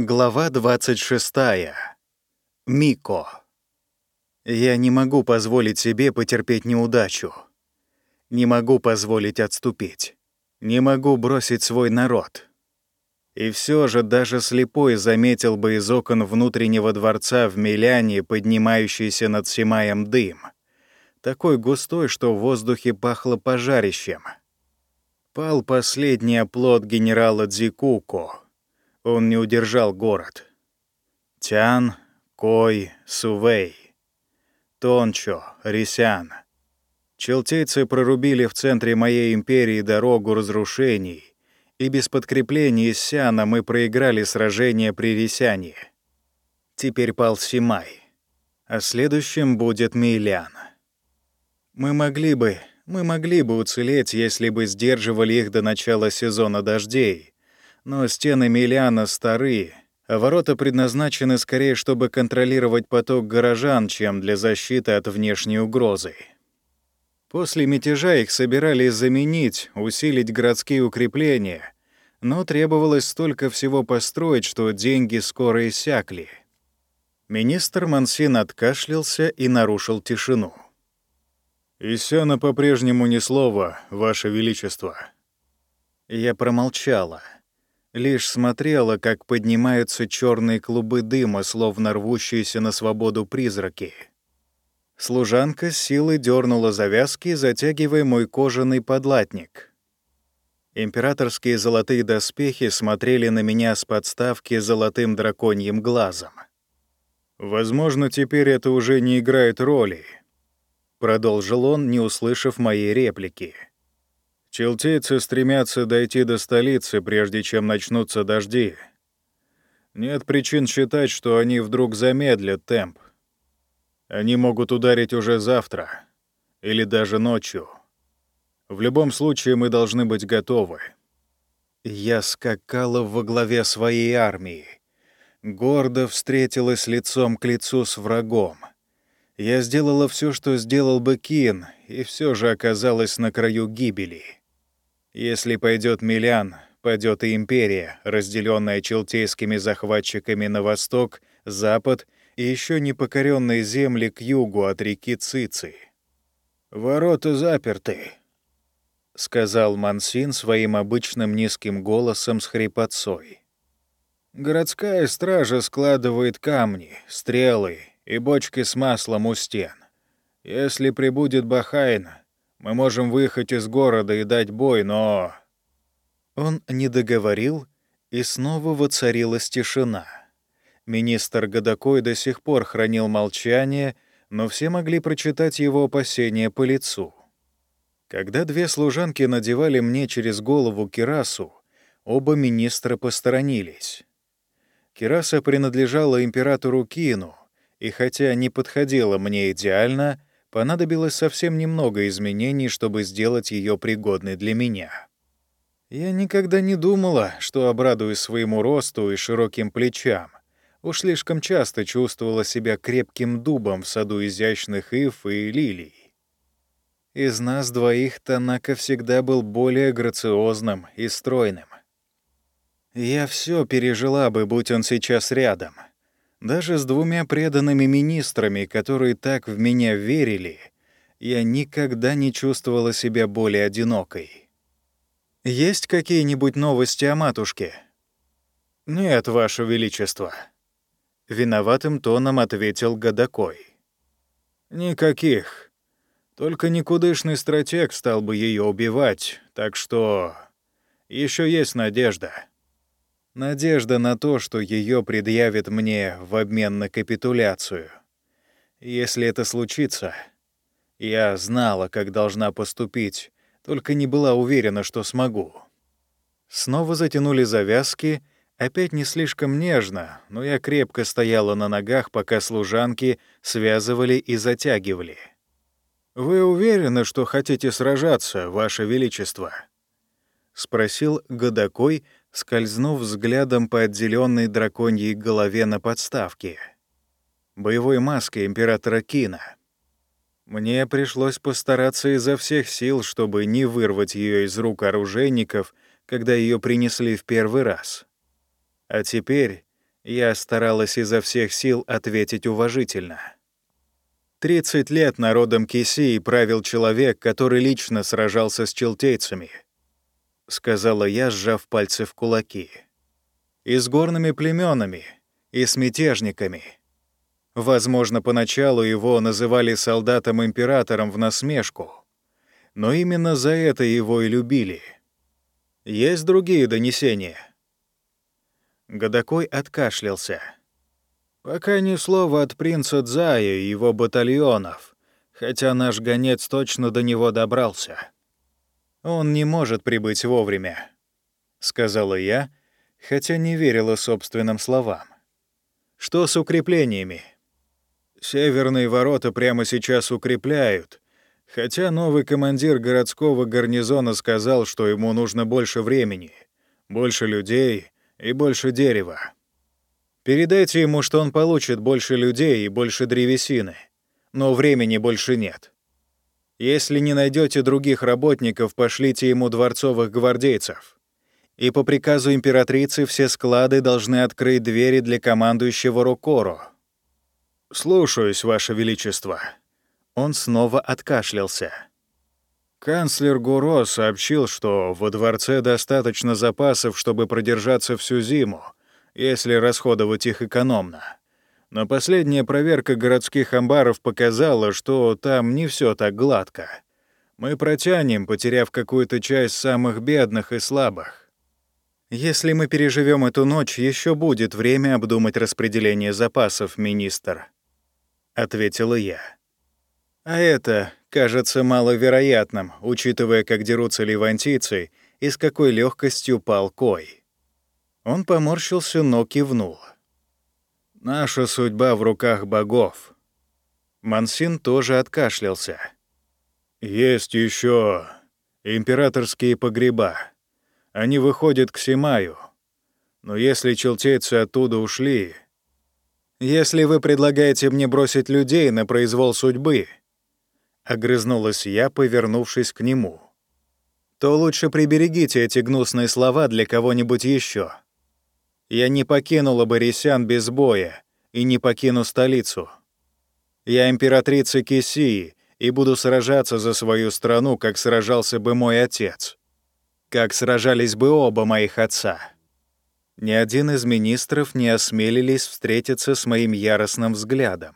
Глава 26. Мико. Я не могу позволить себе потерпеть неудачу. Не могу позволить отступить. Не могу бросить свой народ. И все же даже слепой заметил бы из окон внутреннего дворца в Миляне поднимающийся над Симаем дым. Такой густой, что в воздухе пахло пожарищем. Пал последний оплот генерала Дзикуко — он не удержал город. Тян, Кой, Сувей, Тончо, Рисян. Челтейцы прорубили в центре моей империи дорогу разрушений, и без подкрепления из Сяна мы проиграли сражение при Рисяне. Теперь пал Симай, а следующим будет Мейлян. Мы могли бы, мы могли бы уцелеть, если бы сдерживали их до начала сезона дождей, но стены Миллиана старые, а ворота предназначены скорее, чтобы контролировать поток горожан, чем для защиты от внешней угрозы. После мятежа их собирались заменить, усилить городские укрепления, но требовалось столько всего построить, что деньги скоро иссякли. Министр Мансин откашлялся и нарушил тишину. «Исяна по-прежнему ни слова, Ваше Величество». Я промолчала лишь смотрела, как поднимаются черные клубы дыма, словно рвущиеся на свободу призраки. Служанка с силой дернула завязки, затягивая мой кожаный подлатник. Императорские золотые доспехи смотрели на меня с подставки золотым драконьим глазом. «Возможно, теперь это уже не играет роли», — продолжил он, не услышав моей реплики. Челтейцы стремятся дойти до столицы, прежде чем начнутся дожди. Нет причин считать, что они вдруг замедлят темп. Они могут ударить уже завтра или даже ночью. В любом случае мы должны быть готовы. Я скакала во главе своей армии. Гордо встретилась лицом к лицу с врагом. Я сделала все, что сделал бы Кин, и все же оказалась на краю гибели. Если пойдет Милян, пойдет и империя, разделенная челтейскими захватчиками на восток, запад и еще непокоренные земли к югу от реки Цици. «Ворота заперты», — сказал Мансин своим обычным низким голосом с хрипотцой. «Городская стража складывает камни, стрелы и бочки с маслом у стен. Если прибудет Бахайн, мы можем выехать из города и дать бой, но...» Он не договорил, и снова воцарилась тишина. Министр Годокой до сих пор хранил молчание, но все могли прочитать его опасения по лицу. Когда две служанки надевали мне через голову кирасу, оба министра посторонились. Кираса принадлежала императору Кину, и хотя не подходила мне идеально, понадобилось совсем немного изменений, чтобы сделать ее пригодной для меня. Я никогда не думала, что обрадуюсь своему росту и широким плечам. Уж слишком часто чувствовала себя крепким дубом в саду изящных ив и лилий. Из нас двоих Танака всегда был более грациозным и стройным. Я все пережила бы, будь он сейчас рядом — даже с двумя преданными министрами, которые так в меня верили, я никогда не чувствовала себя более одинокой. «Есть какие-нибудь новости о матушке?» «Нет, Ваше Величество», — виноватым тоном ответил Годокой. «Никаких. Только никудышный стратег стал бы ее убивать, так что еще есть надежда». Надежда на то, что ее предъявят мне в обмен на капитуляцию. Если это случится, я знала, как должна поступить, только не была уверена, что смогу. Снова затянули завязки, опять не слишком нежно, но я крепко стояла на ногах, пока служанки связывали и затягивали. «Вы уверены, что хотите сражаться, Ваше Величество?» — спросил Годокой, скользнув взглядом по отделенной драконьей голове на подставке. Боевой маской императора Кина. Мне пришлось постараться изо всех сил, чтобы не вырвать ее из рук оружейников, когда ее принесли в первый раз. А теперь Я старалась изо всех сил ответить уважительно. Тридцать лет народом Кисии правил человек, который лично сражался с челтейцами, — сказала я, сжав пальцы в кулаки. И с горными племенами, и с мятежниками. Возможно, поначалу его называли солдатом-императором в насмешку, но именно за это его и любили. Есть другие донесения — Годокой откашлялся. «Пока ни слова от принца Дзая и его батальонов, хотя наш гонец точно до него добрался. Он не может прибыть вовремя», — сказала я, хотя не верила собственным словам. «Что с укреплениями?» «Северные ворота прямо сейчас укрепляют», Хотя новый командир городского гарнизона сказал, что ему нужно больше времени, больше людей и больше дерева. Передайте ему, что он получит больше людей и больше древесины, но времени больше нет. Если не найдете других работников, пошлите ему дворцовых гвардейцев. И по приказу императрицы все склады должны открыть двери для командующего Рукоро. «Слушаюсь, Ваше Величество». Он снова откашлялся. Канцлер Гуро сообщил, что во дворце достаточно запасов, чтобы продержаться всю зиму, если расходовать их экономно. Но последняя проверка городских амбаров показала, что там не все так гладко. Мы протянем, потеряв какую-то часть самых бедных и слабых. Если мы переживем эту ночь, еще будет время обдумать распределение запасов, министр, ответила я. А это кажется маловероятным, учитывая, как дерутся ливантийцы и с какой легкостью пал Кой. Он поморщился, но кивнул. «Наша судьба в руках богов». Мансин тоже откашлялся. «Есть еще императорские погреба. Они выходят к Симаю. Но если челтейцы оттуда ушли... Если вы предлагаете мне бросить людей на произвол судьбы, Огрызнулась я, повернувшись к нему. «То лучше приберегите эти гнусные слова для кого-нибудь еще. Я не покинула бы Ресян без боя и не покину столицу. Я императрица Кисии и буду сражаться за свою страну, как сражался бы мой отец. Как сражались бы оба моих отца». Ни один из министров не осмелились встретиться с моим яростным взглядом,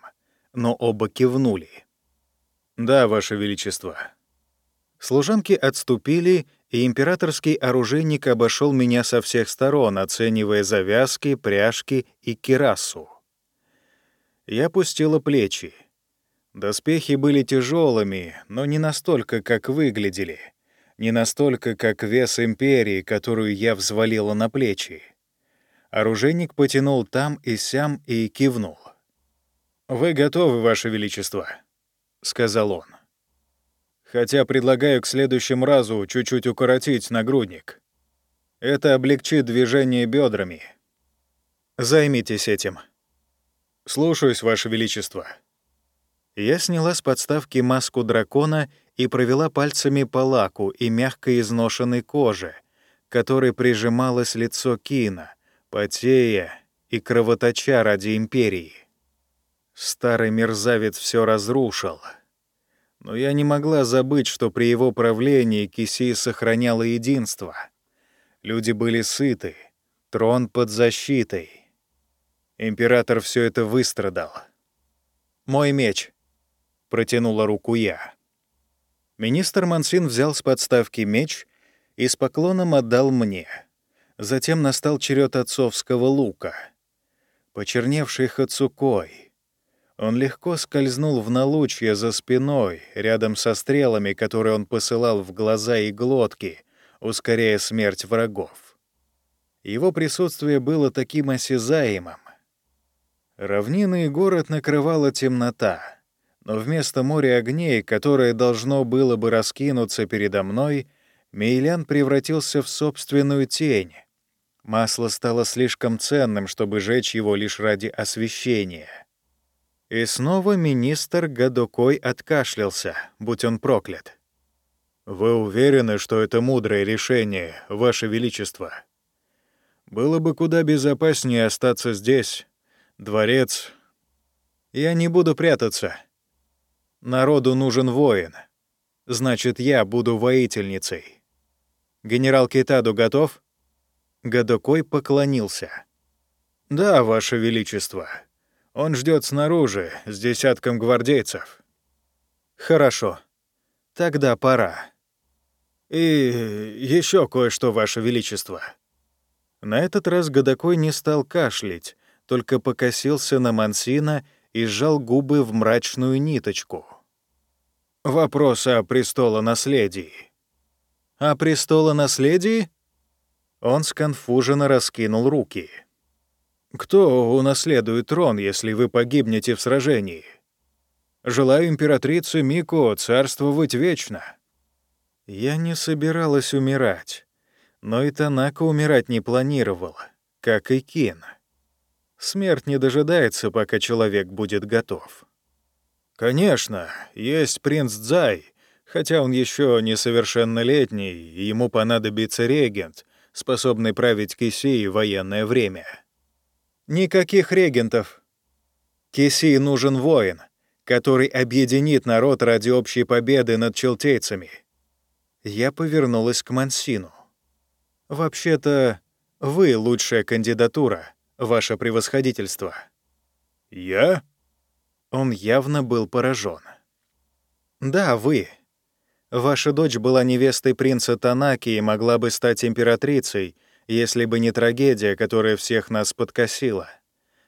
но оба кивнули. «Да, Ваше Величество». Служанки отступили, и императорский оружейник обошел меня со всех сторон, оценивая завязки, пряжки и кирасу. Я пустила плечи. Доспехи были тяжелыми, но не настолько, как выглядели, не настолько, как вес империи, которую я взвалила на плечи. Оружейник потянул там и сям и кивнул. «Вы готовы, Ваше Величество?» — сказал он. «Хотя предлагаю к следующему разу чуть-чуть укоротить нагрудник. Это облегчит движение бедрами. Займитесь этим». «Слушаюсь, Ваше Величество». Я сняла с подставки маску дракона и провела пальцами по лаку и мягкой изношенной коже, которой прижималось лицо Кина, потея и кровоточа ради Империи. Старый мерзавец все разрушил. Но я не могла забыть, что при его правлении Кисей сохраняла единство. Люди были сыты, трон под защитой. Император все это выстрадал. «Мой меч», — протянула руку я. Министр Мансин взял с подставки меч и с поклоном отдал мне. Затем настал черед отцовского лука. Почерневший Хацукой — он легко скользнул в налучье за спиной, рядом со стрелами, которые он посылал в глаза и глотки, ускоряя смерть врагов. Его присутствие было таким осязаемым. Равнины и город накрывала темнота, но вместо моря огней, которое должно было бы раскинуться передо мной, Мейлян превратился в собственную тень. Масло стало слишком ценным, чтобы жечь его лишь ради освещения. И снова министр Гадокой откашлялся, будь он проклят. «Вы уверены, что это мудрое решение, Ваше Величество?» Было бы куда безопаснее остаться здесь. Дворец. Я не буду прятаться. Народу нужен воин. Значит, я буду воительницей. Генерал Китаду готов? Гадокой поклонился. Да, ваше величество. Он ждет снаружи с десятком гвардейцев. Хорошо. Тогда пора. И еще кое-что, ваше величество. На этот раз Годокой не стал кашлять, только покосился на Мансина и сжал губы в мрачную ниточку. «Вопрос о престолонаследии». «О престолонаследии?» Он сконфуженно раскинул руки. «Кто унаследует трон, если вы погибнете в сражении? Желаю императрице Мико царствовать вечно». Я не собиралась умирать. Но и Танака умирать не планировала, как и Кин. Смерть не дожидается, пока человек будет готов. Конечно, есть принц Дзай, хотя он еще несовершеннолетний, и ему понадобится регент, способный править Кисии в военное время. Никаких регентов. Кисии нужен воин, который объединит народ ради общей победы над челтейцами. Я повернулась к Мансину. «Вообще-то, вы лучшая кандидатура, ваше превосходительство». «Я?» Он явно был поражен. «Да, вы. Ваша дочь была невестой принца Танаки и могла бы стать императрицей, если бы не трагедия, которая всех нас подкосила.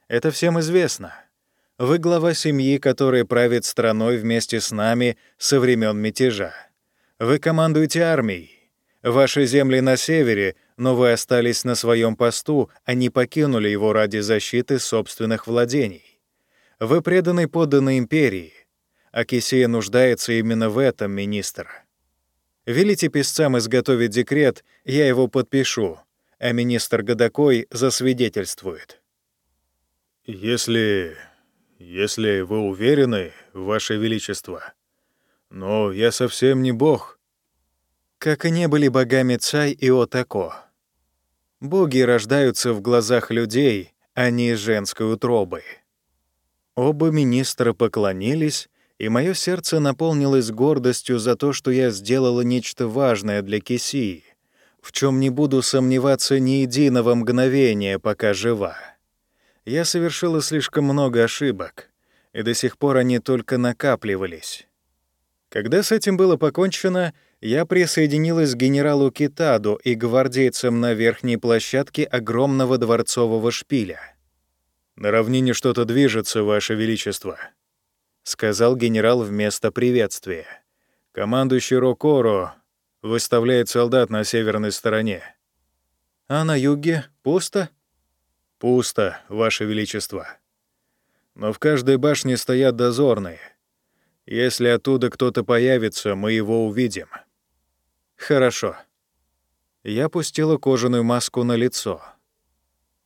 Это всем известно. Вы глава семьи, которая правит страной вместе с нами со времен мятежа. Вы командуете армией. Ваши земли на севере, но вы остались на своем посту, а не покинули его ради защиты собственных владений. Вы преданы подданной империи, а Кисия нуждается именно в этом, министр. Велите писцам изготовить декрет, я его подпишу, а министр Годокой засвидетельствует. Если... если вы уверены, Ваше Величество, но я совсем не бог, как и не были богами Цай и Отако. Боги рождаются в глазах людей, а не из женской утробы. Оба министра поклонились, и мое сердце наполнилось гордостью за то, что я сделала нечто важное для Кисии, в чем не буду сомневаться ни единого мгновения, пока жива. Я совершила слишком много ошибок, и до сих пор они только накапливались. Когда с этим было покончено, я присоединилась к генералу Китаду и гвардейцам на верхней площадке огромного дворцового шпиля. «На равнине что-то движется, Ваше Величество», — сказал генерал вместо приветствия. «Командующий Рокоро выставляет солдат на северной стороне». «А на юге пусто?» «Пусто, Ваше Величество. Но в каждой башне стоят дозорные. Если оттуда кто-то появится, мы его увидим». Хорошо. Я пустила кожаную маску на лицо.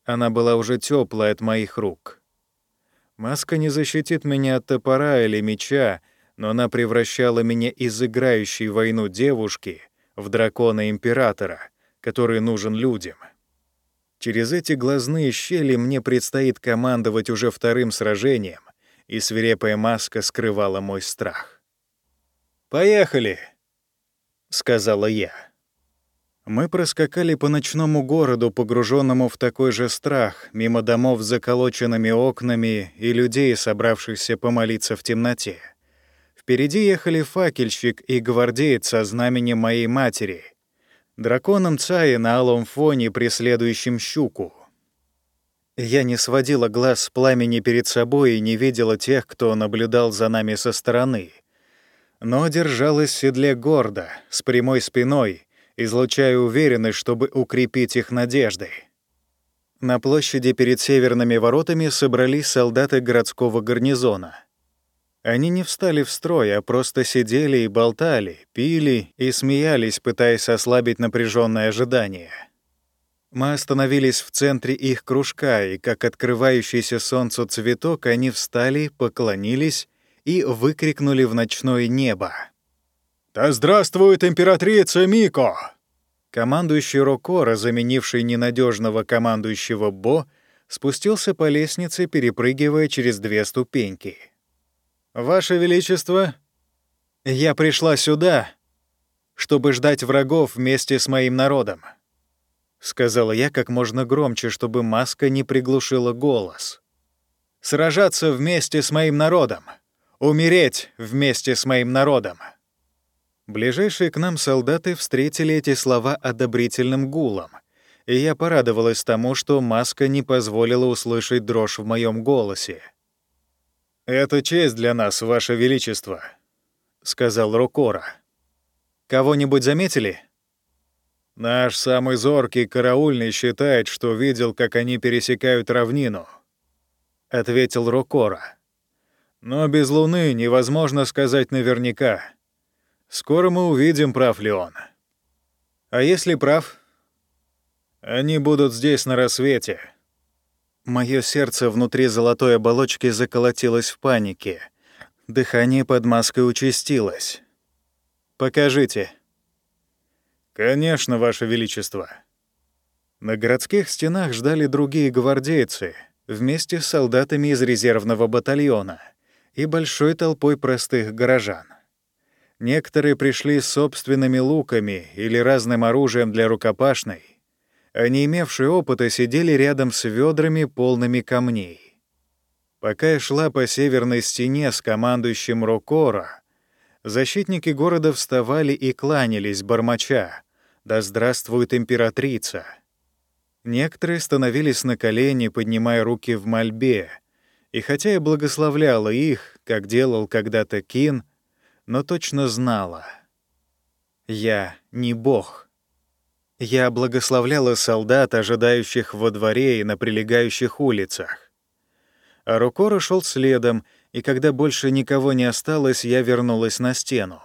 Она была уже теплая от моих рук. Маска не защитит меня от топора или меча, но она превращала меня из играющей войну девушки в дракона императора, который нужен людям. Через эти глазные щели мне предстоит командовать уже вторым сражением, и свирепая маска скрывала мой страх. «Поехали!» — сказала я. Мы проскакали по ночному городу, погруженному в такой же страх, мимо домов с заколоченными окнами и людей, собравшихся помолиться в темноте. Впереди ехали факельщик и гвардеец со знаменем моей матери, драконом Цаи на алом фоне, преследующим щуку. Я не сводила глаз с пламени перед собой и не видела тех, кто наблюдал за нами со стороны — но держалась в седле гордо, с прямой спиной, излучая уверенность, чтобы укрепить их надеждой. На площади перед северными воротами собрались солдаты городского гарнизона. Они не встали в строй, а просто сидели и болтали, пили и смеялись, пытаясь ослабить напряженное ожидание. Мы остановились в центре их кружка, и как открывающийся солнцу цветок, они встали, поклонились и выкрикнули в ночное небо. «Да здравствует императрица Мико!» Командующий Рокора, заменивший ненадежного командующего Бо, спустился по лестнице, перепрыгивая через две ступеньки. «Ваше Величество, я пришла сюда, чтобы ждать врагов вместе с моим народом», — сказала я как можно громче, чтобы маска не приглушила голос. «Сражаться вместе с моим народом, умереть вместе с моим народом». Ближайшие к нам солдаты встретили эти слова одобрительным гулом, и я порадовалась тому, что маска не позволила услышать дрожь в моем голосе. «Это честь для нас, Ваше Величество», — сказал Рокора. «Кого-нибудь заметили?» «Наш самый зоркий караульный считает, что видел, как они пересекают равнину», — ответил Рокора. «Но без луны невозможно сказать наверняка». Скоро мы увидим, прав ли он. А если прав? Они будут здесь на рассвете. Мое сердце внутри золотой оболочки заколотилось в панике. Дыхание под маской участилось. «Покажите». «Конечно, Ваше Величество». На городских стенах ждали другие гвардейцы вместе с солдатами из резервного батальона и большой толпой простых горожан. Некоторые пришли с собственными луками или разным оружием для рукопашной, не имевшие опыта сидели рядом с ведрами, полными камней. Пока я шла по северной стене с командующим Рокора, защитники города вставали и кланялись, бормоча «Да здравствует императрица!». Некоторые становились на колени, поднимая руки в мольбе, и хотя я благословляла их, как делал когда-то Кин, но точно знала. Я не бог. Я благословляла солдат, ожидающих во дворе и на прилегающих улицах. А Рукора шел следом, и когда больше никого не осталось, я вернулась на стену.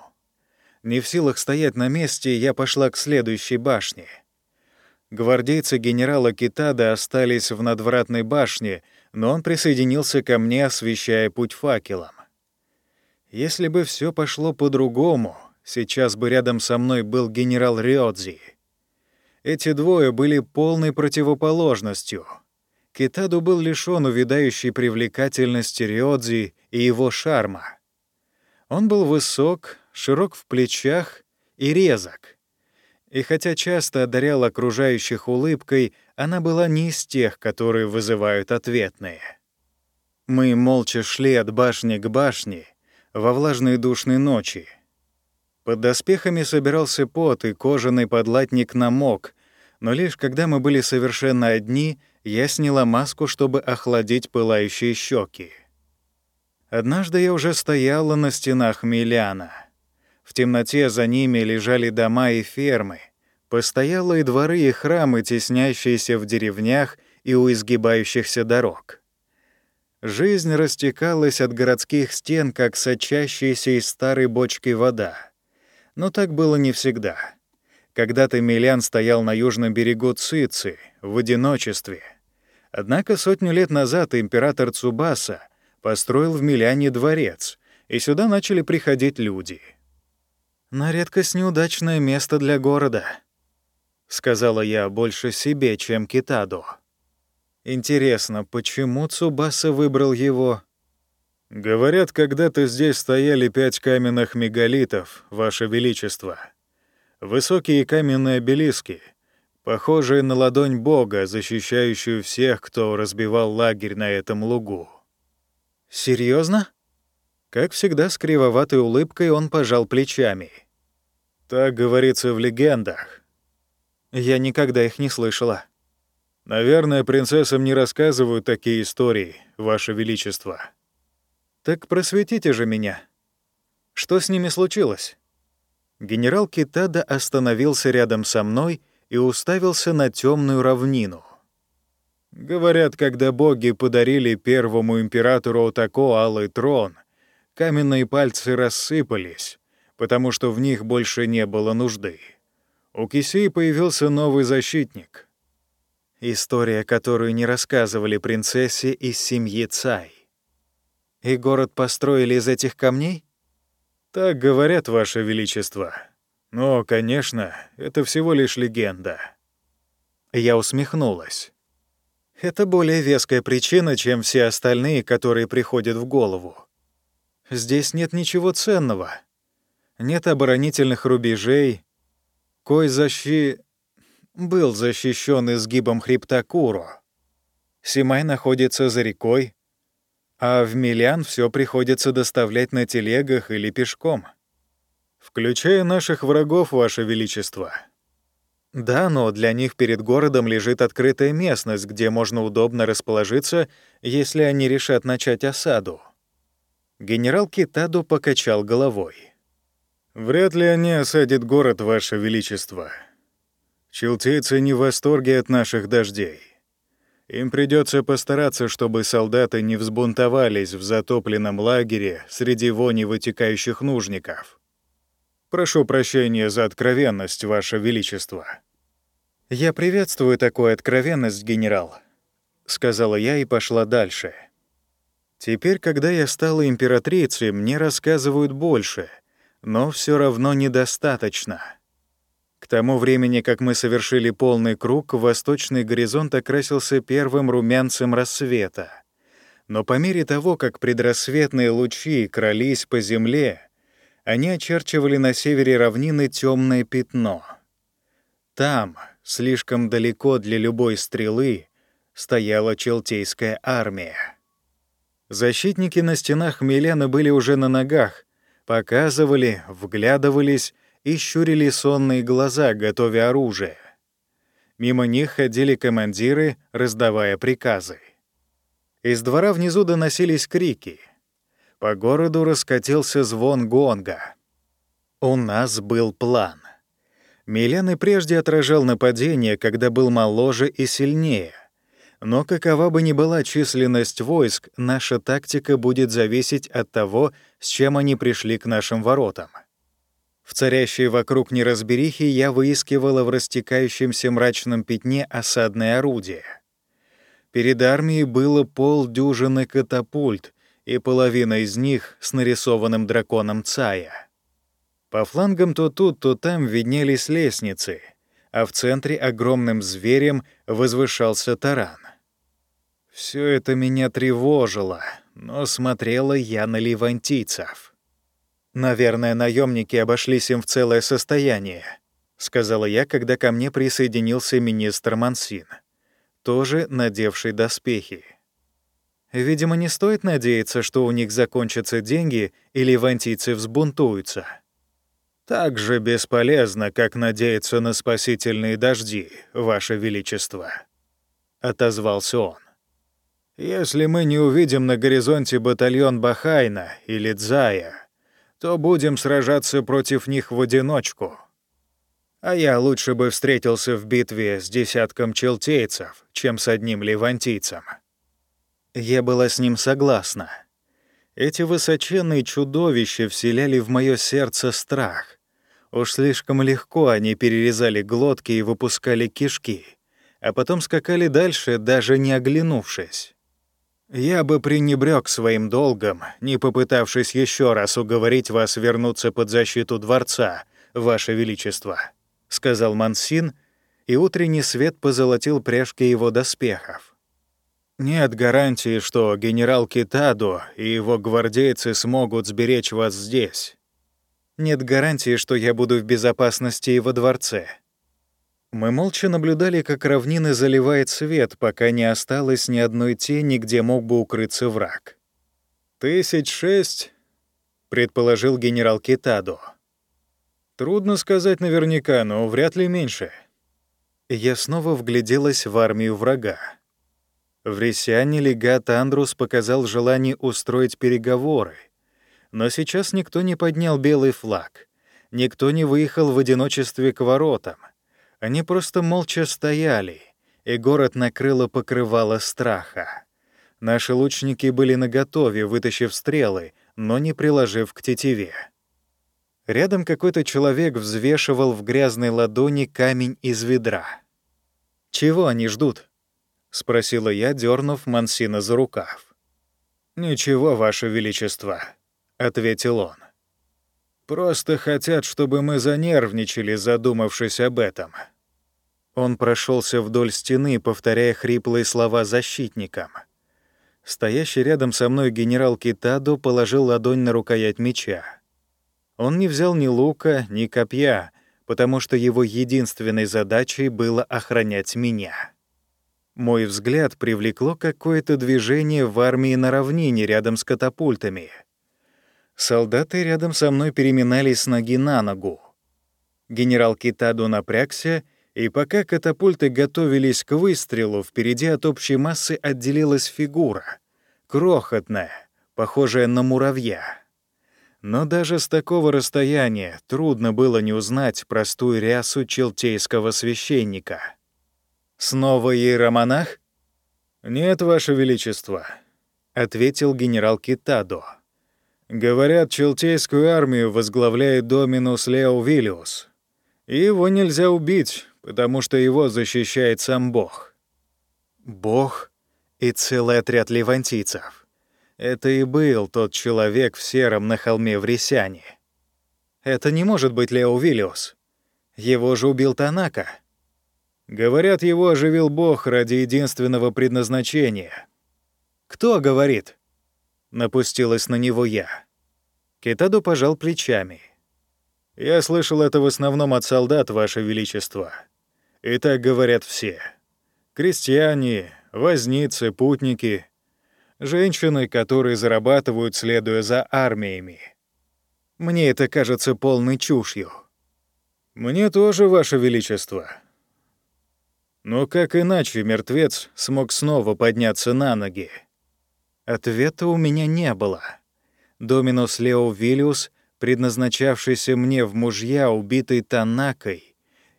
Не в силах стоять на месте, я пошла к следующей башне. Гвардейцы генерала Китада остались в надвратной башне, но он присоединился ко мне, освещая путь факелом. Если бы все пошло по-другому, сейчас бы рядом со мной был генерал Риодзи. Эти двое были полной противоположностью. Китаду был лишён увядающей привлекательности Риодзи и его шарма. Он был высок, широк в плечах и резок. И хотя часто одарял окружающих улыбкой, она была не из тех, которые вызывают ответные. Мы молча шли от башни к башне, во влажные душные ночи. Под доспехами собирался пот, и кожаный подлатник намок, но лишь когда мы были совершенно одни, я сняла маску, чтобы охладить пылающие щеки. Однажды я уже стояла на стенах Миляна. В темноте за ними лежали дома и фермы, постоялые дворы и храмы, теснящиеся в деревнях и у изгибающихся дорог. Жизнь растекалась от городских стен, как сочащаяся из старой бочки вода. Но так было не всегда. Когда-то Милян стоял на южном берегу Цицы, в одиночестве. Однако сотню лет назад император Цубаса построил в Миляне дворец, и сюда начали приходить люди. «На редкость неудачное место для города», — сказала я больше себе, чем Китаду. Интересно, почему Цубаса выбрал его? Говорят, когда-то здесь стояли пять каменных мегалитов, Ваше Величество. Высокие каменные обелиски, похожие на ладонь Бога, защищающую всех, кто разбивал лагерь на этом лугу. Серьезно? Как всегда, с кривоватой улыбкой он пожал плечами. Так говорится в легендах. Я никогда их не слышала. Наверное, принцессам не рассказывают такие истории, Ваше Величество. Так просветите же меня. Что с ними случилось? Генерал Китада остановился рядом со мной и уставился на темную равнину. Говорят, когда боги подарили первому императору Отако алый трон, каменные пальцы рассыпались, потому что в них больше не было нужды. У Кисей появился новый защитник — История, которую не рассказывали принцессе из семьи Цай. И город построили из этих камней? Так говорят, Ваше Величество. Но, конечно, это всего лишь легенда. Я усмехнулась. Это более веская причина, чем все остальные, которые приходят в голову. Здесь нет ничего ценного. Нет оборонительных рубежей. Кой защи... был защищен изгибом хребта Куру. Симай находится за рекой, а в Милян все приходится доставлять на телегах или пешком. Включая наших врагов, Ваше Величество. Да, но для них перед городом лежит открытая местность, где можно удобно расположиться, если они решат начать осаду. Генерал Китадо покачал головой. «Вряд ли они осадят город, Ваше Величество. Челтейцы не в восторге от наших дождей. Им придется постараться, чтобы солдаты не взбунтовались в затопленном лагере среди вони вытекающих нужников. Прошу прощения за откровенность, Ваше Величество». «Я приветствую такую откровенность, генерал», — сказала я и пошла дальше. Теперь, когда я стала императрицей, мне рассказывают больше, но все равно недостаточно. К тому времени, как мы совершили полный круг, восточный горизонт окрасился первым румянцем рассвета. Но по мере того, как предрассветные лучи крались по земле, они очерчивали на севере равнины темное пятно. Там, слишком далеко для любой стрелы, стояла Челтейская армия. Защитники на стенах Милена были уже на ногах, показывали, вглядывались и щурили сонные глаза, готовя оружие. Мимо них ходили командиры, раздавая приказы. Из двора внизу доносились крики — по городу раскатился звон гонга. У нас был план. Милен и прежде отражал нападение, когда был моложе и сильнее. Но какова бы ни была численность войск, наша тактика будет зависеть от того, с чем они пришли к нашим воротам. В царящей вокруг неразберихи я выискивала в растекающемся мрачном пятне осадное орудие. Перед армией было полдюжины катапульт, и половина из них с нарисованным драконом Цая. По флангам то тут, то там виднелись лестницы, а в центре огромным зверем возвышался таран. Все это меня тревожило, но смотрела я на ливантийцев. «Наверное, наемники обошлись им в целое состояние», — сказала я, когда ко мне присоединился министр Мансин, тоже надевший доспехи. Видимо, не стоит надеяться, что у них закончатся деньги или вантийцы взбунтуются. Так же бесполезно, как надеяться на спасительные дожди, Ваше Величество», — отозвался он. «Если мы не увидим на горизонте батальон Бахайна или Дзая, то будем сражаться против них в одиночку. А я лучше бы встретился в битве с десятком челтейцев, чем с одним левантийцем». Я была с ним согласна. Эти высоченные чудовища вселяли в мое сердце страх. Уж слишком легко они перерезали глотки и выпускали кишки, а потом скакали дальше, даже не оглянувшись. Я бы пренебрег своим долгом, не попытавшись еще раз уговорить вас вернуться под защиту дворца, Ваше Величество, — сказал Мансин, и утренний свет позолотил пряжки его доспехов. Нет гарантии, что генерал Китадо и его гвардейцы смогут сберечь вас здесь. Нет гарантии, что я буду в безопасности и во дворце. Мы молча наблюдали, как равнины заливает свет, пока не осталось ни одной тени, где мог бы укрыться враг. «Тысяч шесть», — предположил генерал Китадо. «Трудно сказать наверняка, но вряд ли меньше». Я снова вгляделась в армию врага. В Ресяне легат Андрус показал желание устроить переговоры. Но сейчас никто не поднял белый флаг. Никто не выехал в одиночестве к воротам. Они просто молча стояли, и город накрыло покрывало страха. Наши лучники были наготове, вытащив стрелы, но не приложив к тетиве. Рядом какой-то человек взвешивал в грязной ладони камень из ведра. Чего они ждут? — спросила я, дернув Мансина за рукав. «Ничего, Ваше Величество», — ответил он. Просто хотят, чтобы мы занервничали, задумавшись об этом». Он прошелся вдоль стены, повторяя хриплые слова защитникам. Стоящий рядом со мной генерал Китадо положил ладонь на рукоять меча. Он не взял ни лука, ни копья, потому что его единственной задачей было охранять меня. Мой взгляд привлекло какое-то движение в армии на равнине рядом с катапультами. Солдаты рядом со мной переминались с ноги на ногу. Генерал Китадо напрягся, и пока катапульты готовились к выстрелу, впереди от общей массы отделилась фигура, крохотная, похожая на муравья. Но даже с такого расстояния трудно было не узнать простую рясу челтейского священника. «Снова иеромонах?» «Нет, Ваше Величество», — ответил генерал Китадо. «Говорят, челтейскую армию возглавляет Доминус Лео Виллиус. И его нельзя убить, потому что его защищает сам Бог. Бог и целый отряд левантийцев. Это и был тот человек в сером на холме в Ресяне. Это не может быть Лео Виллиус. Его же убил Танака. Говорят, его оживил Бог ради единственного предназначения. Кто говорит? Напустилась на него я. Китадо пожал плечами. Я слышал это в основном от солдат, Ваше Величество. И так говорят все. Крестьяне, возницы, путники, женщины, которые зарабатывают, следуя за армиями. Мне это кажется полной чушью. Мне тоже, Ваше Величество. Но как иначе мертвец смог снова подняться на ноги? Ответа у меня не было. Доминус Лео Виллиус, предназначавшийся мне в мужья, убитый Танакой,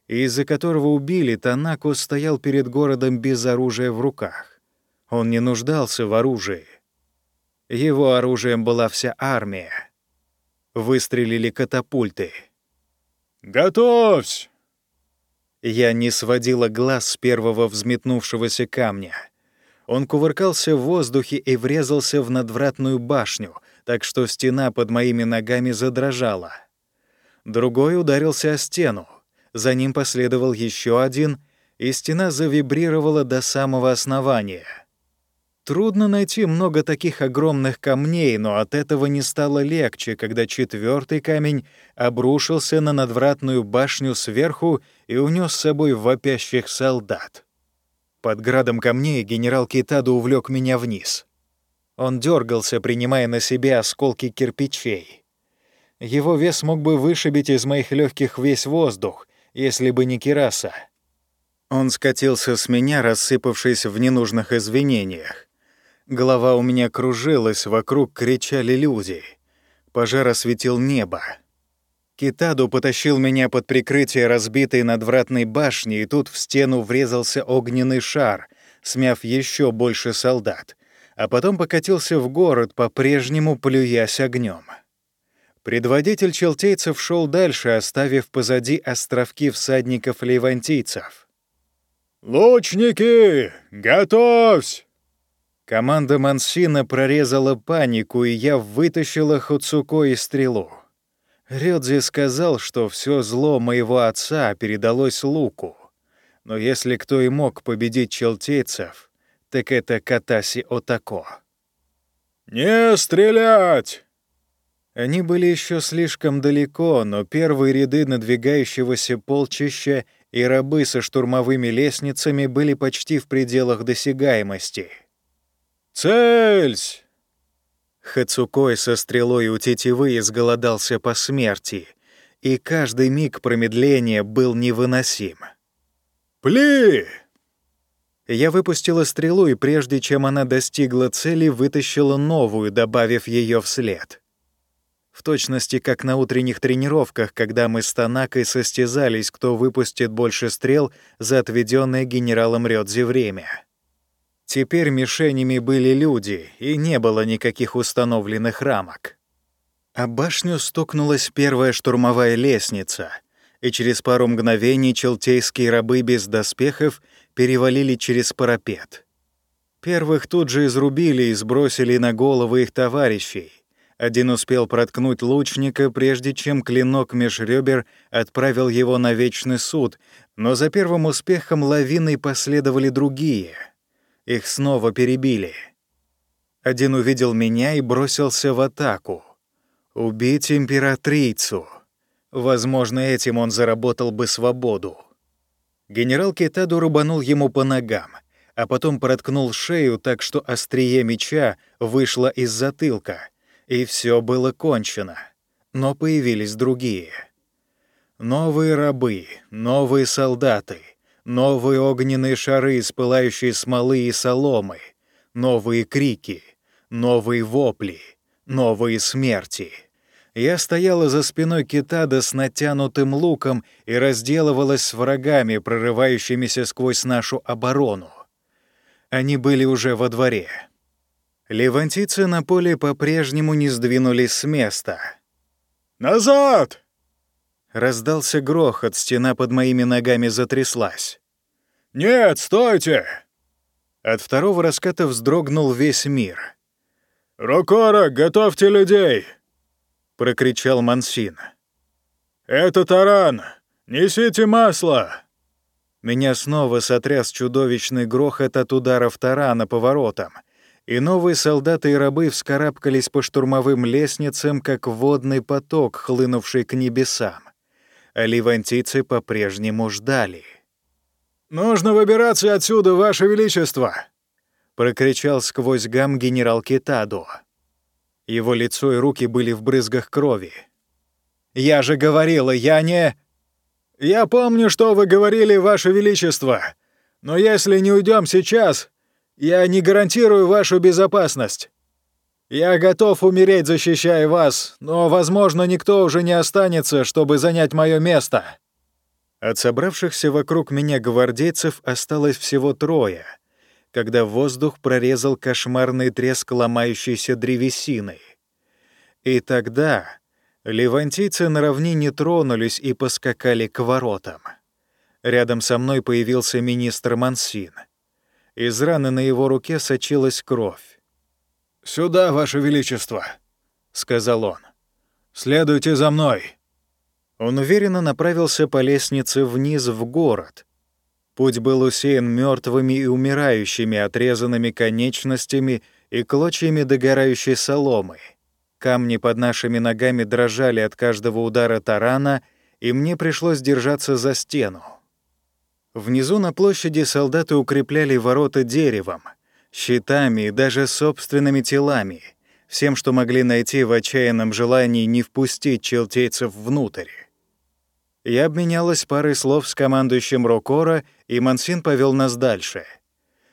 из-за которого убили, Танаку стоял перед городом без оружия в руках. Он не нуждался в оружии. Его оружием была вся армия. Выстрелили катапульты. «Готовься!» Я не сводила глаз с первого взметнувшегося камня. Он кувыркался в воздухе и врезался в надвратную башню, так что стена под моими ногами задрожала. Другой ударился о стену. За ним последовал еще один, и стена завибрировала до самого основания. Трудно найти много таких огромных камней, но от этого не стало легче, когда четвертый камень обрушился на надвратную башню сверху и унес с собой вопящих солдат. Под градом камней генерал Китадо увлек меня вниз. Он дергался, принимая на себя осколки кирпичей. Его вес мог бы вышибить из моих легких весь воздух, если бы не Кираса. Он скатился с меня, рассыпавшись в ненужных извинениях. Голова у меня кружилась, вокруг кричали люди. Пожар осветил небо. Китаду потащил меня под прикрытие разбитой надвратной башни, и тут в стену врезался огненный шар, смяв еще больше солдат, а потом покатился в город, по-прежнему плюясь огнем. Предводитель челтейцев шел дальше, оставив позади островки всадников-левантийцев. «Лучники, готовься!» Команда Мансина прорезала панику, и я вытащила Хуцуко и стрелу. Рёдзи сказал, что все зло моего отца передалось Луку. Но если кто и мог победить челтейцев, так это Катаси Отако. «Не стрелять!» Они были еще слишком далеко, но первые ряды надвигающегося полчища и рабы со штурмовыми лестницами были почти в пределах досягаемости. «Цельсь!» Хацукой со стрелой у тетивы изголодался по смерти, и каждый миг промедления был невыносим. «Пли!» Я выпустила стрелу, и прежде чем она достигла цели, вытащила новую, добавив ее вслед в точности как на утренних тренировках, когда мы с Танакой состязались, кто выпустит больше стрел за отведенное генералом Рёдзи время. Теперь мишенями были люди, и не было никаких установленных рамок. А башню стукнулась первая штурмовая лестница, и через пару мгновений челтейские рабы без доспехов перевалили через парапет. Первых тут же изрубили и сбросили на головы их товарищей — Один успел проткнуть лучника, прежде чем клинок меж ребер отправил его на вечный суд, но за первым успехом лавиной последовали другие. Их снова перебили. Один увидел меня и бросился в атаку. Убить императрицу. Возможно, этим он заработал бы свободу. Генерал Китаду рубанул ему по ногам, а потом проткнул шею так, что острие меча вышло из затылка — и все было кончено. Но появились другие. Новые рабы, новые солдаты, новые огненные шары из смолы и соломы, новые крики, новые вопли, новые смерти. Я стояла за спиной Китада с натянутым луком и разделывалась с врагами, прорывающимися сквозь нашу оборону. Они были уже во дворе. Левантийцы на поле по-прежнему не сдвинулись с места. «Назад!» Раздался грохот, стена под моими ногами затряслась. «Нет, стойте!» От второго раската вздрогнул весь мир. «Рокора, готовьте людей!» — прокричал Мансин. «Это таран! Несите масло!» Меня снова сотряс чудовищный грохот от ударов тарана по воротам — и новые солдаты и рабы вскарабкались по штурмовым лестницам, как водный поток, хлынувший к небесам. А ливантийцы по-прежнему ждали. «Нужно выбираться отсюда, Ваше Величество!» — прокричал сквозь гам генерал Китадо. Его лицо и руки были в брызгах крови. «Я же говорила, я не...» «Я помню, что вы говорили, Ваше Величество, но если не уйдем сейчас, я не гарантирую вашу безопасность. Я готов умереть, защищая вас, но, возможно, никто уже не останется, чтобы занять мое место». От собравшихся вокруг меня гвардейцев осталось всего трое, когда воздух прорезал кошмарный треск ломающейся древесины. И тогда левантийцы на равнине тронулись и поскакали к воротам. Рядом со мной появился министр Мансин — из раны на его руке сочилась кровь. «Сюда, Ваше Величество», — сказал он. «Следуйте за мной». Он уверенно направился по лестнице вниз в город. Путь был усеян мертвыми и умирающими, отрезанными конечностями и клочьями догорающей соломы. Камни под нашими ногами дрожали от каждого удара тарана, и мне пришлось держаться за стену. Внизу на площади солдаты укрепляли ворота деревом, щитами и даже собственными телами, всем, что могли найти в отчаянном желании не впустить челтейцев внутрь. Я обменялась парой слов с командующим Рокора, и Мансин повел нас дальше.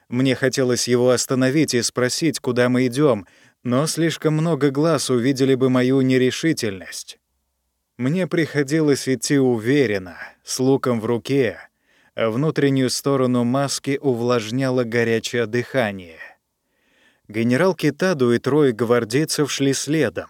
Мне хотелось его остановить и спросить, куда мы идем, но слишком много глаз увидели бы мою нерешительность. Мне приходилось идти уверенно, с луком в руке — внутреннюю сторону маски увлажняло горячее дыхание. Генерал Китаду и трое гвардейцев шли следом,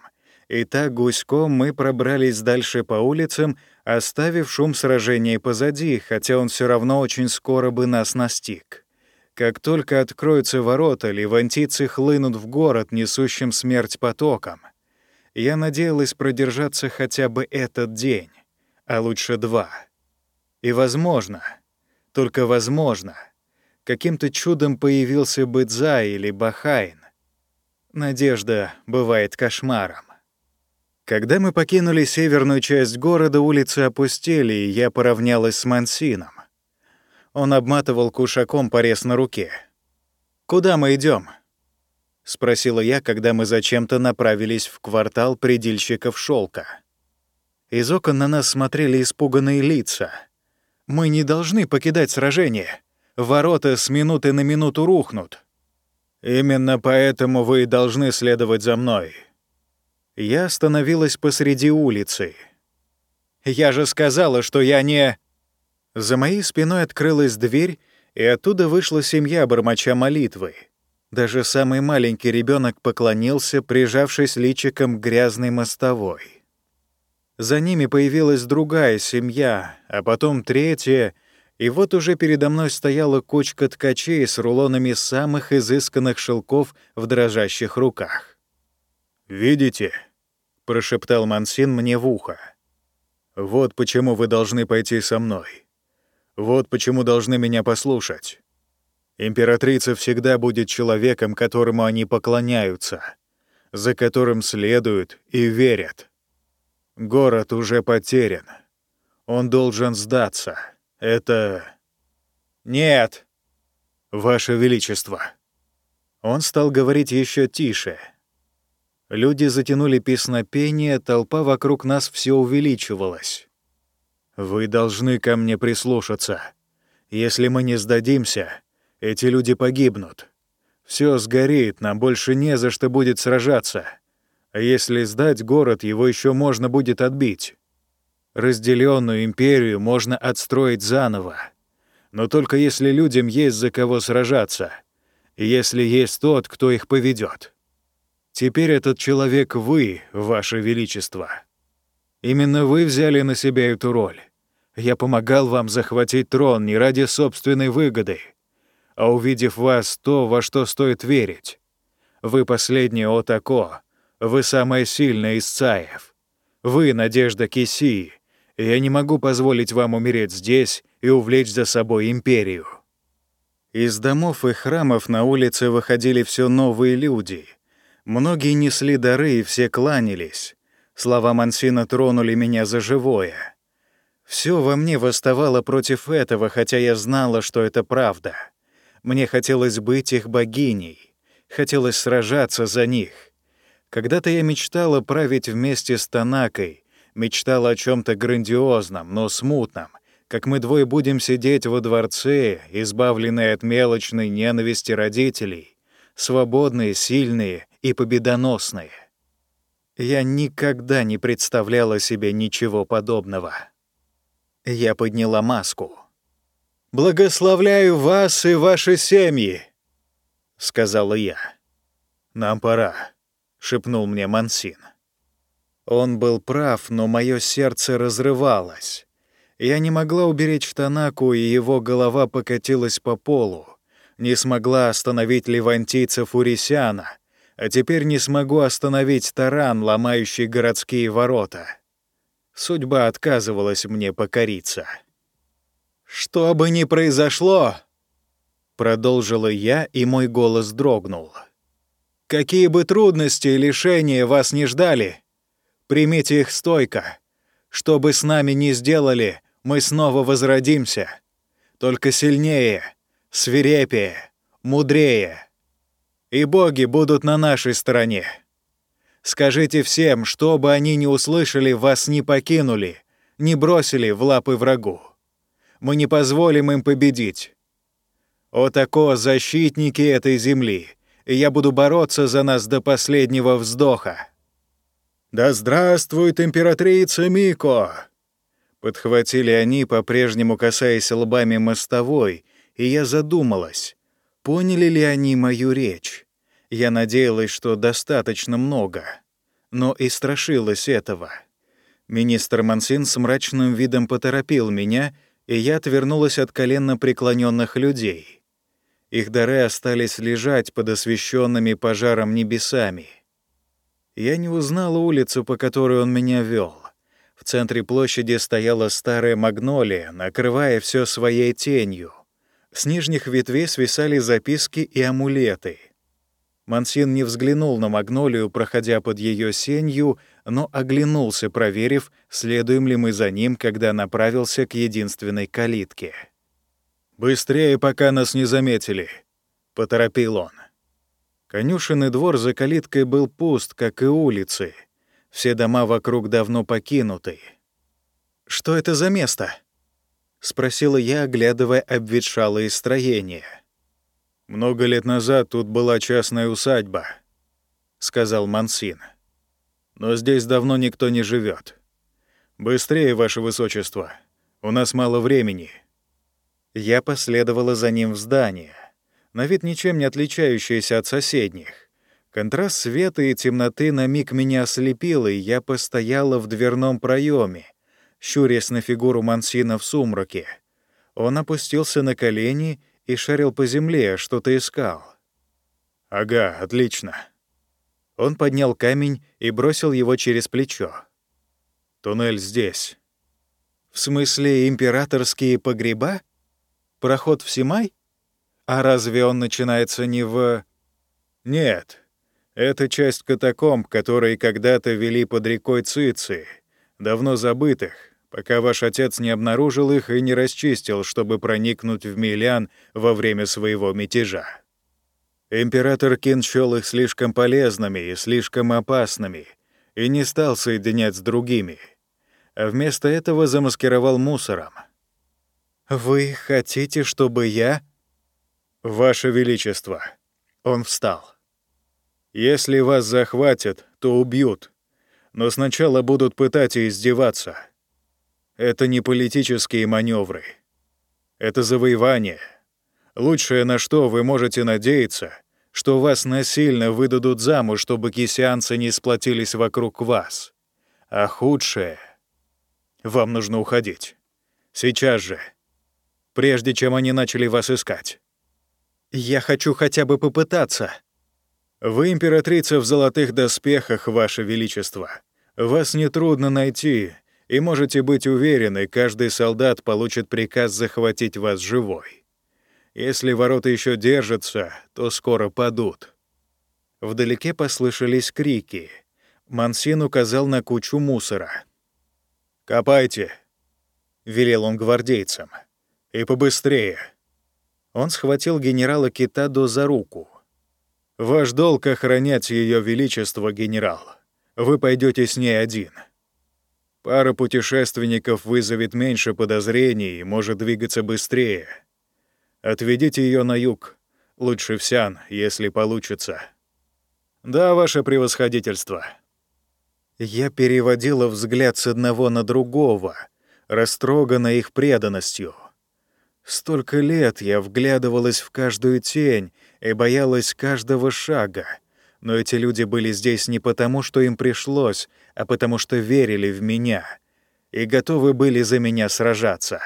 и так гуськом мы пробрались дальше по улицам, оставив шум сражения позади, хотя он все равно очень скоро бы нас настиг. Как только откроются ворота, ливантийцы хлынут в город, несущим смерть потоком. Я надеялась продержаться хотя бы этот день, а лучше два. И, возможно, только возможно, каким-то чудом появился бы Дза или Бахайн. Надежда бывает кошмаром. Когда мы покинули северную часть города, улицы опустели, и я поравнялась с Мансином. Он обматывал кушаком порез на руке. «Куда мы идем? спросила я, когда мы зачем-то направились в квартал предельщиков шелка. Из окон на нас смотрели испуганные лица — мы не должны покидать сражение. Ворота с минуты на минуту рухнут. Именно поэтому вы должны следовать за мной. Я остановилась посреди улицы. Я же сказала, что я не... За моей спиной открылась дверь, и оттуда вышла семья бормоча молитвы. Даже самый маленький ребенок поклонился, прижавшись личиком к грязной мостовой. За ними появилась другая семья, а потом третья, и вот уже передо мной стояла кучка ткачей с рулонами самых изысканных шелков в дрожащих руках. «Видите?» — прошептал Мансин мне в ухо. «Вот почему вы должны пойти со мной. Вот почему должны меня послушать. Императрица всегда будет человеком, которому они поклоняются, за которым следуют и верят. Город уже потерян. Он должен сдаться. Это... Нет, Ваше Величество. Он стал говорить еще тише. Люди затянули песнопение, толпа вокруг нас все увеличивалась. «Вы должны ко мне прислушаться. Если мы не сдадимся, эти люди погибнут. Все сгорит, нам больше не за что будет сражаться. А если сдать город, его еще можно будет отбить. Разделенную империю можно отстроить заново. Но только если людям есть за кого сражаться, и если есть тот, кто их поведет. Теперь этот человек вы, ваше величество. Именно вы взяли на себя эту роль. Я помогал вам захватить трон не ради собственной выгоды, а увидев вас то, во что стоит верить. Вы последнее Отако, вы самая сильная из цаев. Вы — надежда Кисии, я не могу позволить вам умереть здесь и увлечь за собой империю». Из домов и храмов на улице выходили все новые люди. Многие несли дары, и все кланялись. Слова Мансина тронули меня за живое. Все во мне восставало против этого, хотя я знала, что это правда. Мне хотелось быть их богиней, хотелось сражаться за них. Когда-то я мечтала править вместе с Танакой, мечтала о чем то грандиозном, но смутном, как мы двое будем сидеть во дворце, избавленные от мелочной ненависти родителей, свободные, сильные и победоносные. Я никогда не представляла себе ничего подобного. Я подняла маску. «Благословляю вас и ваши семьи», — сказала я. «Нам пора», — шепнул мне Мансин. Он был прав, но мое сердце разрывалось. Я не могла уберечь Танаку, и его голова покатилась по полу. Не смогла остановить левантийцев Урисяна, а теперь не смогу остановить таран, ломающий городские ворота. Судьба отказывалась мне покориться. «Что бы ни произошло!» Продолжила я, и мой голос дрогнул. «Какие бы трудности и лишения вас не ждали, примите их стойко. Что бы с нами ни сделали, мы снова возродимся. Только сильнее, свирепее, мудрее. И боги будут на нашей стороне. Скажите всем, чтобы они не услышали, вас не покинули, не бросили в лапы врагу. Мы не позволим им победить. О тако защитники этой земли, и я буду бороться за нас до последнего вздоха. Да здравствует императрица Мико! Подхватили они, по-прежнему касаясь лбами мостовой, и я задумалась, поняли ли они мою речь. Я надеялась, что достаточно много, но и страшилась этого. Министр Мансин с мрачным видом поторопил меня, и я отвернулась от коленно преклоненных людей. Их дары остались лежать под освещенными пожаром небесами. Я не узнала улицу, по которой он меня вел. В центре площади стояла старая магнолия, накрывая все своей тенью. С нижних ветвей свисали записки и амулеты — Мансин не взглянул на Магнолию, проходя под ее сенью, но оглянулся, проверив, следуем ли мы за ним, когда направился к единственной калитке. «Быстрее, пока нас не заметили», — поторопил он. Конюшенный двор за калиткой был пуст, как и улицы. Все дома вокруг давно покинуты. «Что это за место?» — спросила я, оглядывая обветшалые строения. «Много лет назад тут была частная усадьба», — сказал Мансин. «Но здесь давно никто не живет. Быстрее, ваше высочество. У нас мало времени». Я последовала за ним в здание, на вид ничем не отличающееся от соседних. Контраст света и темноты на миг меня ослепил, и я постояла в дверном проеме, щурясь на фигуру Мансина в сумраке. Он опустился на колени и шарил по земле, что-то искал. «Ага, отлично». Он поднял камень и бросил его через плечо. «Туннель здесь». «В смысле императорские погреба? Проход в Симай? А разве он начинается не в...» «Нет. Это часть катакомб, которые когда-то вели под рекой Цици, давно забытых, пока ваш отец не обнаружил их и не расчистил, чтобы проникнуть в Милян во время своего мятежа. Император Кин счёл их слишком полезными и слишком опасными и не стал соединять с другими, а вместо этого замаскировал мусором. «Вы хотите, чтобы я...» «Ваше Величество!» Он встал. «Если вас захватят, то убьют, но сначала будут пытать и издеваться». Это не политические маневры. Это завоевание. Лучшее, на что вы можете надеяться, что вас насильно выдадут замуж, чтобы кисянцы не сплотились вокруг вас. А худшее — вам нужно уходить. Сейчас же. Прежде чем они начали вас искать. Я хочу хотя бы попытаться. Вы императрица в золотых доспехах, Ваше Величество. Вас нетрудно найти, и можете быть уверены, каждый солдат получит приказ захватить вас живой. Если ворота еще держатся, то скоро падут. Вдалеке послышались крики. Мансин указал на кучу мусора. «Копайте!» — велел он гвардейцам. «И побыстрее!» Он схватил генерала Китадо за руку. «Ваш долг — охранять Ее Величество, генерал. Вы пойдете с ней один». Пара путешественников вызовет меньше подозрений и может двигаться быстрее. Отведите ее на юг, лучше в Сян, если получится. Да, ваше превосходительство. Я переводила взгляд с одного на другого, растрогана их преданностью. Столько лет я вглядывалась в каждую тень и боялась каждого шага, но эти люди были здесь не потому, что им пришлось, а потому что верили в меня и готовы были за меня сражаться.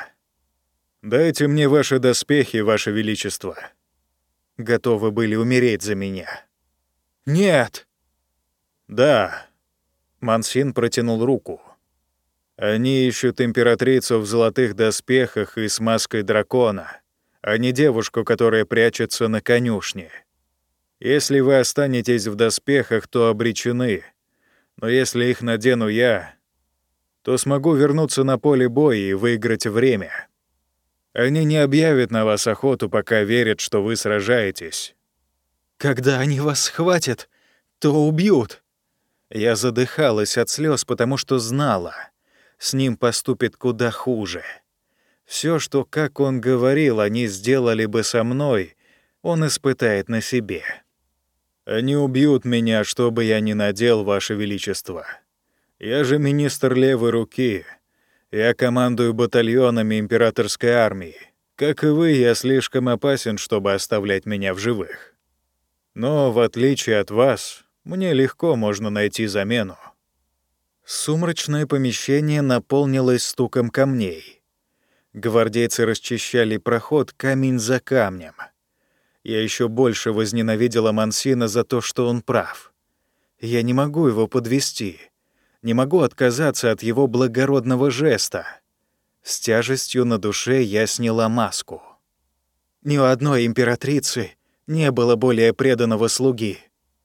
«Дайте мне ваши доспехи, ваше величество». Готовы были умереть за меня. «Нет!» «Да». Мансин протянул руку. «Они ищут императрицу в золотых доспехах и с маской дракона, а не девушку, которая прячется на конюшне. Если вы останетесь в доспехах, то обречены. Но если их надену я, то смогу вернуться на поле боя и выиграть время. Они не объявят на вас охоту, пока верят, что вы сражаетесь. Когда они вас схватят, то убьют. Я задыхалась от слез, потому что знала, с ним поступит куда хуже. Все, что, как он говорил, они сделали бы со мной, он испытает на себе. Они убьют меня, что бы я ни надел, Ваше Величество. Я же министр левой руки. Я командую батальонами императорской армии. Как и вы, я слишком опасен, чтобы оставлять меня в живых. Но, в отличие от вас, мне легко можно найти замену. Сумрачное помещение наполнилось стуком камней. Гвардейцы расчищали проход камень за камнем — я еще больше возненавидела Мансина за то, что он прав. Я не могу его подвести, не могу отказаться от его благородного жеста. С тяжестью на душе я сняла маску. Ни у одной императрицы не было более преданного слуги,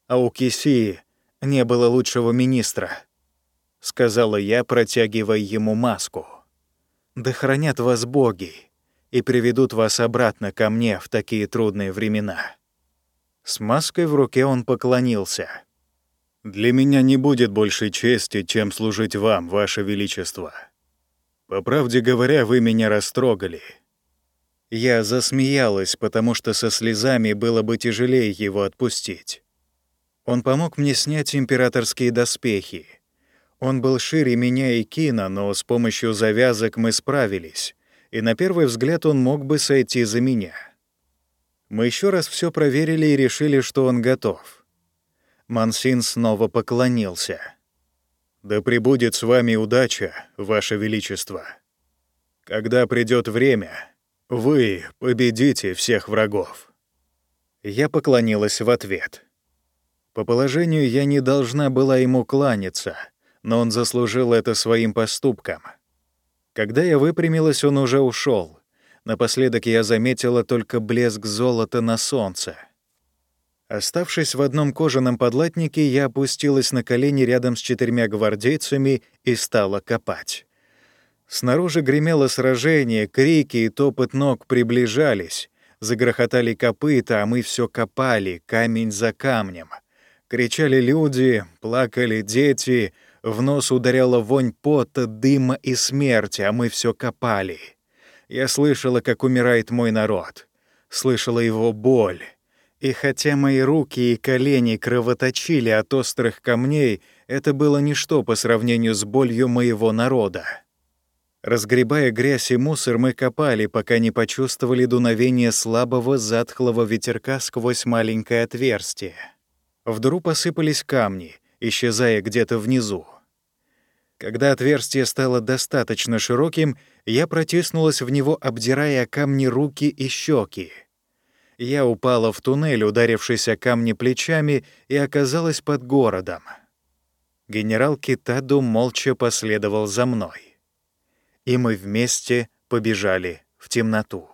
а у Кисии не было лучшего министра, — сказала я, протягивая ему маску. «Да хранят вас боги!» и приведут вас обратно ко мне в такие трудные времена». С маской в руке он поклонился. «Для меня не будет большей чести, чем служить вам, ваше величество. По правде говоря, вы меня растрогали». Я засмеялась, потому что со слезами было бы тяжелее его отпустить. Он помог мне снять императорские доспехи. Он был шире меня и Кина, но с помощью завязок мы справились, и на первый взгляд он мог бы сойти за меня. Мы еще раз все проверили и решили, что он готов. Мансин снова поклонился. «Да пребудет с вами удача, Ваше Величество. Когда придет время, вы победите всех врагов». Я поклонилась в ответ. По положению я не должна была ему кланяться, но он заслужил это своим поступком. Когда я выпрямилась, он уже ушел. Напоследок я заметила только блеск золота на солнце. Оставшись в одном кожаном подлатнике, я опустилась на колени рядом с четырьмя гвардейцами и стала копать. Снаружи гремело сражение, крики и топот ног приближались. Загрохотали копыта, а мы все копали, камень за камнем. Кричали люди, плакали дети, в нос ударяла вонь пота, дыма и смерти, а мы все копали. Я слышала, как умирает мой народ. Слышала его боль. И хотя мои руки и колени кровоточили от острых камней, это было ничто по сравнению с болью моего народа. Разгребая грязь и мусор, мы копали, пока не почувствовали дуновение слабого затхлого ветерка сквозь маленькое отверстие. Вдруг посыпались камни, исчезая где-то внизу. Когда отверстие стало достаточно широким, я протиснулась в него, обдирая камни руки и щеки. Я упала в туннель, ударившись о камни плечами, и оказалась под городом. Генерал Китаду молча последовал за мной и мы вместе побежали в темноту.